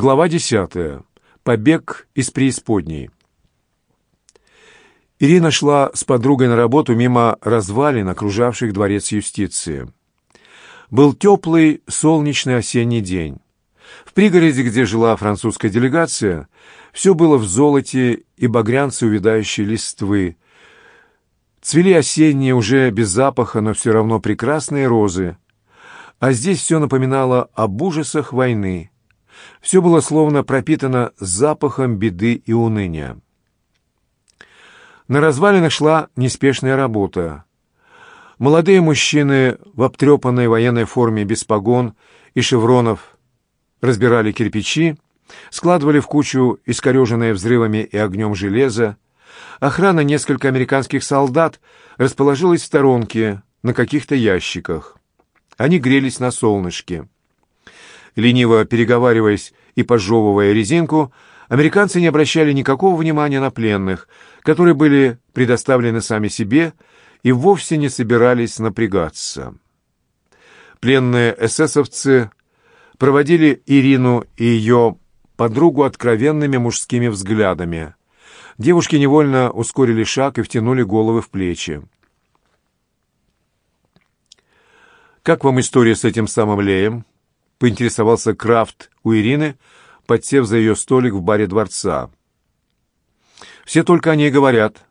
Глава 10. Побег из преисподней. Ирина шла с подругой на работу мимо развалин, окружавших дворец юстиции. Был теплый, солнечный осенний день. В пригороде, где жила французская делегация, все было в золоте и багрянце увядающей листвы. Цвели осенние, уже без запаха, но все равно прекрасные розы. А здесь все напоминало об ужасах войны – все было словно пропитано запахом беды и уныния. На развалинах шла неспешная работа. Молодые мужчины в обтрепанной военной форме без погон и шевронов разбирали кирпичи, складывали в кучу искореженное взрывами и огнем железо. Охрана несколько американских солдат расположилась в сторонке на каких-то ящиках. Они грелись на солнышке. Лениво переговариваясь и пожевывая резинку, американцы не обращали никакого внимания на пленных, которые были предоставлены сами себе и вовсе не собирались напрягаться. Пленные эсэсовцы проводили Ирину и ее подругу откровенными мужскими взглядами. Девушки невольно ускорили шаг и втянули головы в плечи. «Как вам история с этим самым Леем?» поинтересовался Крафт у Ирины, подсев за ее столик в баре дворца. «Все только о ней говорят,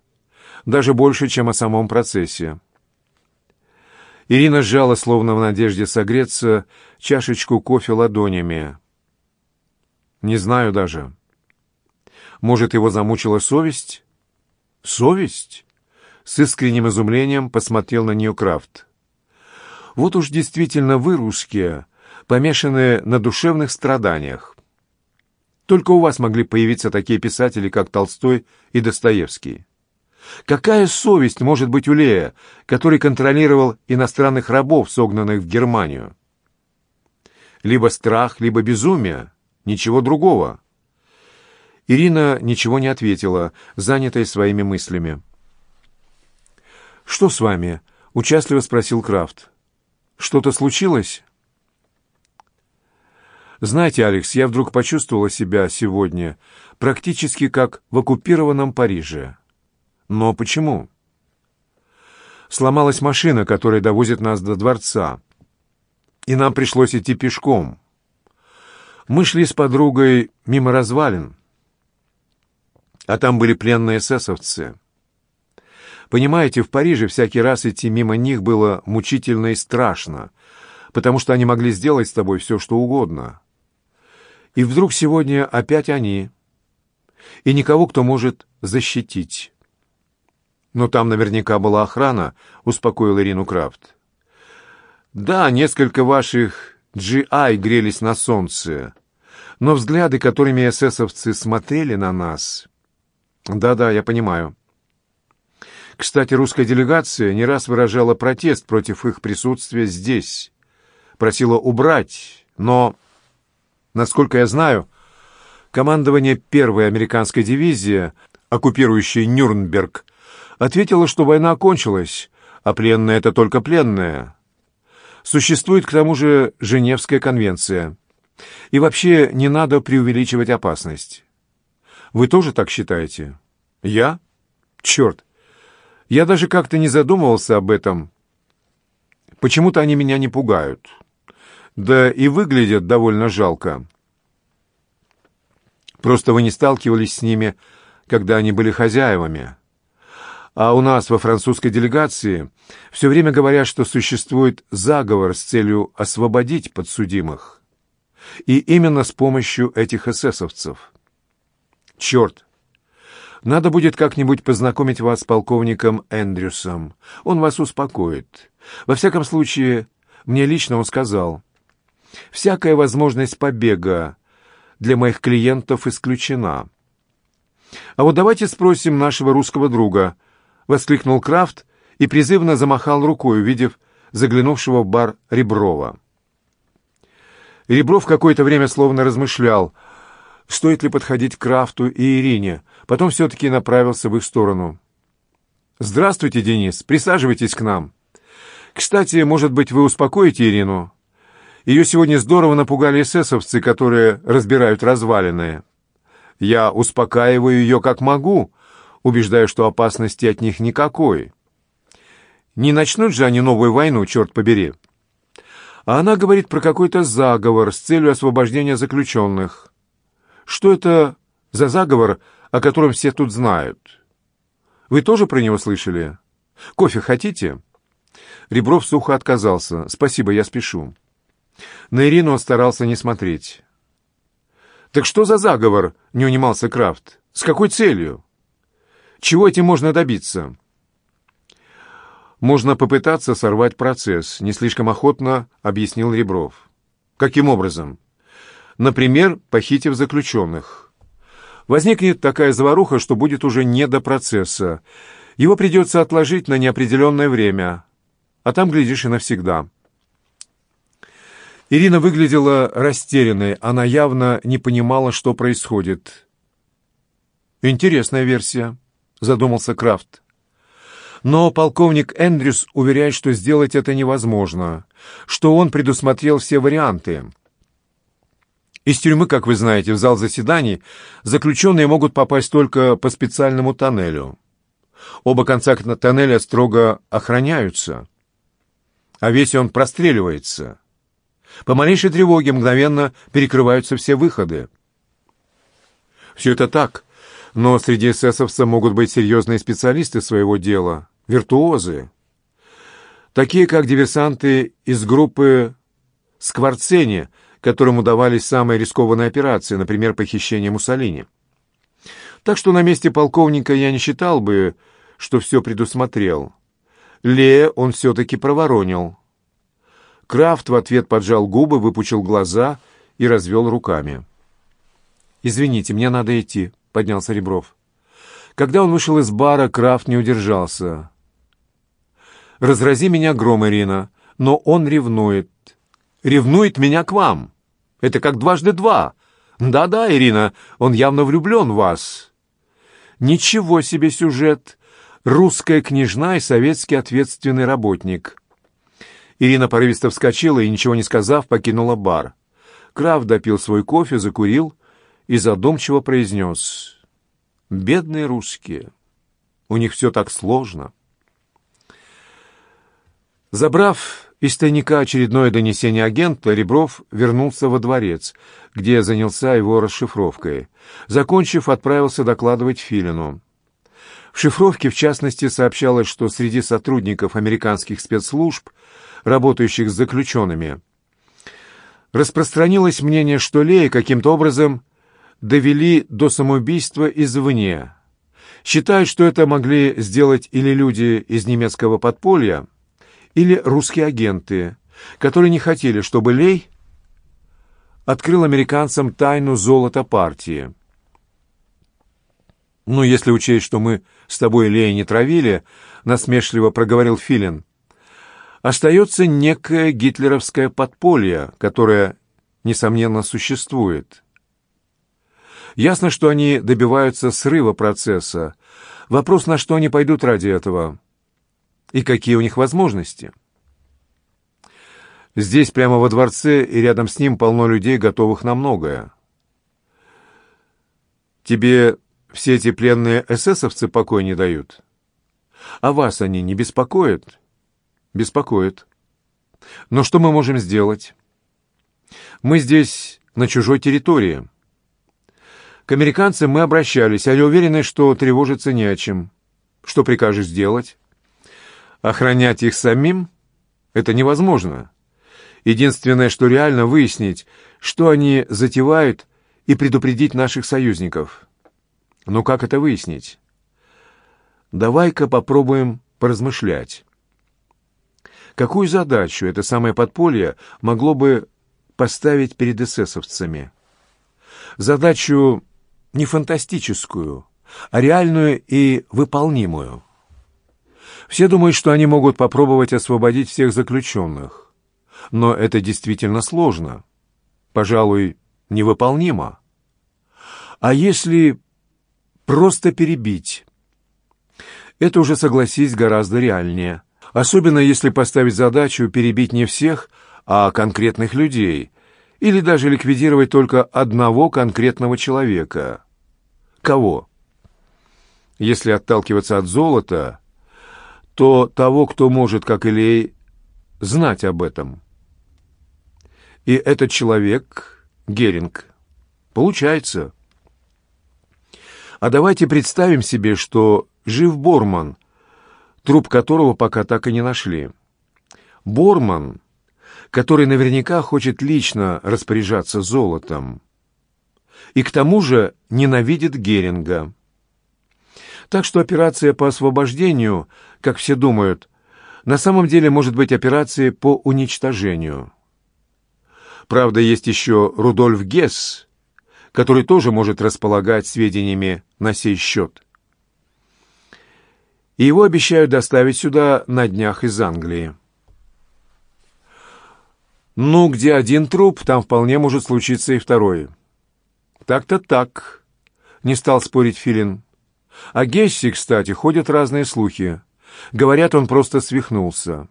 даже больше, чем о самом процессе». Ирина сжала, словно в надежде согреться, чашечку кофе ладонями. «Не знаю даже. Может, его замучила совесть?» «Совесть?» С искренним изумлением посмотрел на нее Крафт. «Вот уж действительно вы, русские, помешанные на душевных страданиях. Только у вас могли появиться такие писатели, как Толстой и Достоевский. Какая совесть может быть у Лея, который контролировал иностранных рабов, согнанных в Германию? Либо страх, либо безумие, ничего другого. Ирина ничего не ответила, занятая своими мыслями. «Что с вами?» — участливо спросил Крафт. «Что-то случилось?» Знаете, Алекс, я вдруг почувствовала себя сегодня практически как в оккупированном Париже. Но почему? Сломалась машина, которая довозит нас до дворца. И нам пришлось идти пешком. Мы шли с подругой мимо развалин. А там были пленные эсэсовцы. Понимаете, в Париже всякий раз идти мимо них было мучительно и страшно, потому что они могли сделать с тобой все, что угодно. И вдруг сегодня опять они. И никого, кто может защитить. Но там наверняка была охрана, успокоил Ирину Крафт. Да, несколько ваших GI грелись на солнце, но взгляды, которыми эсэсовцы смотрели на нас... Да-да, я понимаю. Кстати, русская делегация не раз выражала протест против их присутствия здесь. Просила убрать, но... Насколько я знаю, командование первой американской дивизии, оккупирующей Нюрнберг, ответило, что война окончилась, а пленные — это только пленные. Существует, к тому же, Женевская конвенция. И вообще не надо преувеличивать опасность. Вы тоже так считаете? Я? Черт! Я даже как-то не задумывался об этом. Почему-то они меня не пугают» да и выглядят довольно жалко. Просто вы не сталкивались с ними, когда они были хозяевами. А у нас во французской делегации все время говорят, что существует заговор с целью освободить подсудимых. И именно с помощью этих эсэсовцев. Черт! Надо будет как-нибудь познакомить вас с полковником Эндрюсом. Он вас успокоит. Во всяком случае, мне лично он сказал – Всякая возможность побега для моих клиентов исключена. А вот давайте спросим нашего русского друга, воскликнул Крафт и призывно замахал рукой, увидев заглянувшего в бар Реброва. Ребров какое-то время словно размышлял, стоит ли подходить к Крафту и Ирине, потом все-таки направился в их сторону. «Здравствуйте, Денис, присаживайтесь к нам. Кстати, может быть, вы успокоите Ирину? Ее сегодня здорово напугали эсэсовцы, которые разбирают развалины. Я успокаиваю ее как могу, убеждаю, что опасности от них никакой. Не начнут же они новую войну, черт побери. А она говорит про какой-то заговор с целью освобождения заключенных. Что это за заговор, о котором все тут знают? Вы тоже про него слышали? Кофе хотите?» Ребров сухо отказался. «Спасибо, я спешу». На Ирину он старался не смотреть. «Так что за заговор?» — не унимался Крафт. «С какой целью? Чего этим можно добиться?» «Можно попытаться сорвать процесс», — не слишком охотно объяснил Ребров. «Каким образом?» «Например, похитив заключенных. Возникнет такая заваруха, что будет уже не до процесса. Его придется отложить на неопределенное время, а там, глядишь, и навсегда». Ирина выглядела растерянной, она явно не понимала, что происходит. «Интересная версия», — задумался Крафт. «Но полковник Эндрюс уверяет, что сделать это невозможно, что он предусмотрел все варианты. Из тюрьмы, как вы знаете, в зал заседаний заключенные могут попасть только по специальному тоннелю. Оба конца тоннеля строго охраняются, а весь он простреливается». По малейшей тревоге мгновенно перекрываются все выходы. Все это так, но среди эсэсовцев могут быть серьезные специалисты своего дела, виртуозы. Такие, как диверсанты из группы «Скворцени», которым удавались самые рискованные операции, например, похищение Муссолини. Так что на месте полковника я не считал бы, что все предусмотрел. Лея он все-таки проворонил. Крафт в ответ поджал губы, выпучил глаза и развел руками. «Извините, мне надо идти», — поднялся Ребров. Когда он вышел из бара, Крафт не удержался. «Разрази меня гром, Ирина, но он ревнует. Ревнует меня к вам. Это как дважды два. Да-да, Ирина, он явно влюблен в вас». «Ничего себе сюжет! Русская княжна и советский ответственный работник». Ирина порывисто вскочила и, ничего не сказав, покинула бар. Крав допил свой кофе, закурил и задумчиво произнес. «Бедные русские. У них все так сложно». Забрав из тайника очередное донесение агента, Ребров вернулся во дворец, где занялся его расшифровкой. Закончив, отправился докладывать Филину. В шифровке, в частности, сообщалось, что среди сотрудников американских спецслужб – работающих с заключенными, распространилось мнение, что Лея каким-то образом довели до самоубийства извне. Считают, что это могли сделать или люди из немецкого подполья, или русские агенты, которые не хотели, чтобы Лей открыл американцам тайну золота партии. «Ну, если учесть, что мы с тобой Лея не травили», — насмешливо проговорил Филин, остается некое гитлеровское подполье, которое, несомненно, существует. Ясно, что они добиваются срыва процесса. Вопрос, на что они пойдут ради этого и какие у них возможности. Здесь, прямо во дворце, и рядом с ним полно людей, готовых на многое. Тебе все эти пленные эсэсовцы покой не дают? А вас они не беспокоят?» беспокоит. Но что мы можем сделать? Мы здесь на чужой территории. К американцам мы обращались, они уверены, что тревожиться не о чем. Что прикажешь сделать? Охранять их самим? Это невозможно. Единственное, что реально выяснить, что они затевают, и предупредить наших союзников. Но как это выяснить? Давай-ка попробуем поразмышлять. Какую задачу это самое подполье могло бы поставить перед эсэсовцами? Задачу не фантастическую, а реальную и выполнимую. Все думают, что они могут попробовать освободить всех заключенных. Но это действительно сложно. Пожалуй, невыполнимо. А если просто перебить? Это уже, согласись, гораздо реальнее – Особенно если поставить задачу перебить не всех, а конкретных людей, или даже ликвидировать только одного конкретного человека. Кого? Если отталкиваться от золота, то того, кто может, как Илей, знать об этом. И этот человек — Геринг. Получается. А давайте представим себе, что жив Борман — труп которого пока так и не нашли. Борман, который наверняка хочет лично распоряжаться золотом, и к тому же ненавидит Геринга. Так что операция по освобождению, как все думают, на самом деле может быть операцией по уничтожению. Правда, есть еще Рудольф Гесс, который тоже может располагать сведениями на сей счет и его обещают доставить сюда на днях из Англии. Ну, где один труп, там вполне может случиться и второй. Так-то так, не стал спорить Филин. О Гесси, кстати, ходят разные слухи. Говорят, он просто свихнулся.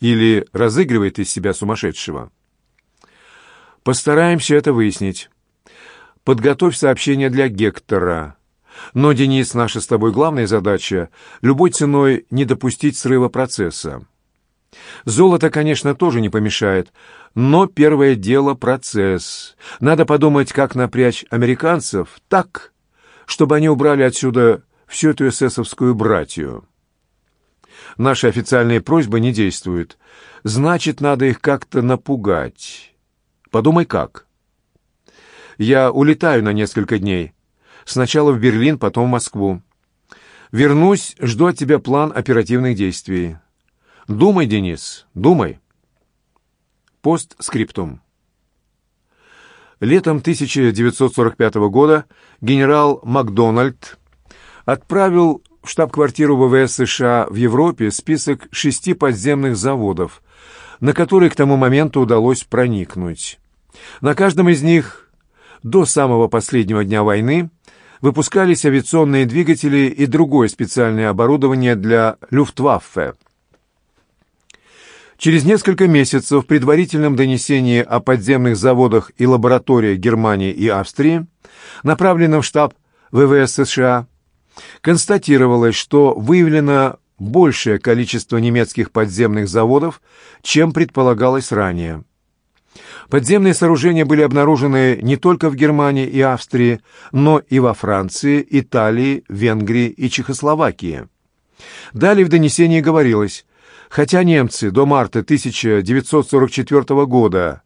Или разыгрывает из себя сумасшедшего. Постараемся это выяснить. Подготовь сообщение для Гектора. Но, Денис, наша с тобой главная задача — любой ценой не допустить срыва процесса. Золото, конечно, тоже не помешает, но первое дело — процесс. Надо подумать, как напрячь американцев так, чтобы они убрали отсюда всю эту эсэсовскую братью. Наши официальные просьбы не действуют. Значит, надо их как-то напугать. Подумай, как. Я улетаю на несколько дней — Сначала в Берлин, потом в Москву. Вернусь, жду от тебя план оперативных действий. Думай, Денис, думай. Постскриптум. Летом 1945 года генерал Макдональд отправил в штаб-квартиру ВВС США в Европе список шести подземных заводов, на которые к тому моменту удалось проникнуть. На каждом из них до самого последнего дня войны выпускались авиационные двигатели и другое специальное оборудование для Люфтваффе. Через несколько месяцев в предварительном донесении о подземных заводах и лабораториях Германии и Австрии, направленном в штаб ВВС США, констатировалось, что выявлено большее количество немецких подземных заводов, чем предполагалось ранее. Подземные сооружения были обнаружены не только в Германии и Австрии, но и во Франции, Италии, Венгрии и Чехословакии. Далее в донесении говорилось, хотя немцы до марта 1944 года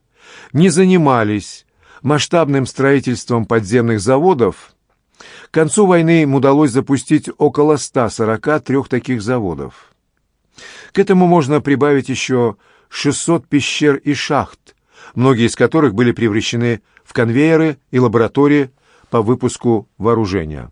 не занимались масштабным строительством подземных заводов, к концу войны им удалось запустить около 143 таких заводов. К этому можно прибавить еще 600 пещер и шахт, многие из которых были превращены в конвейеры и лаборатории по выпуску вооружения.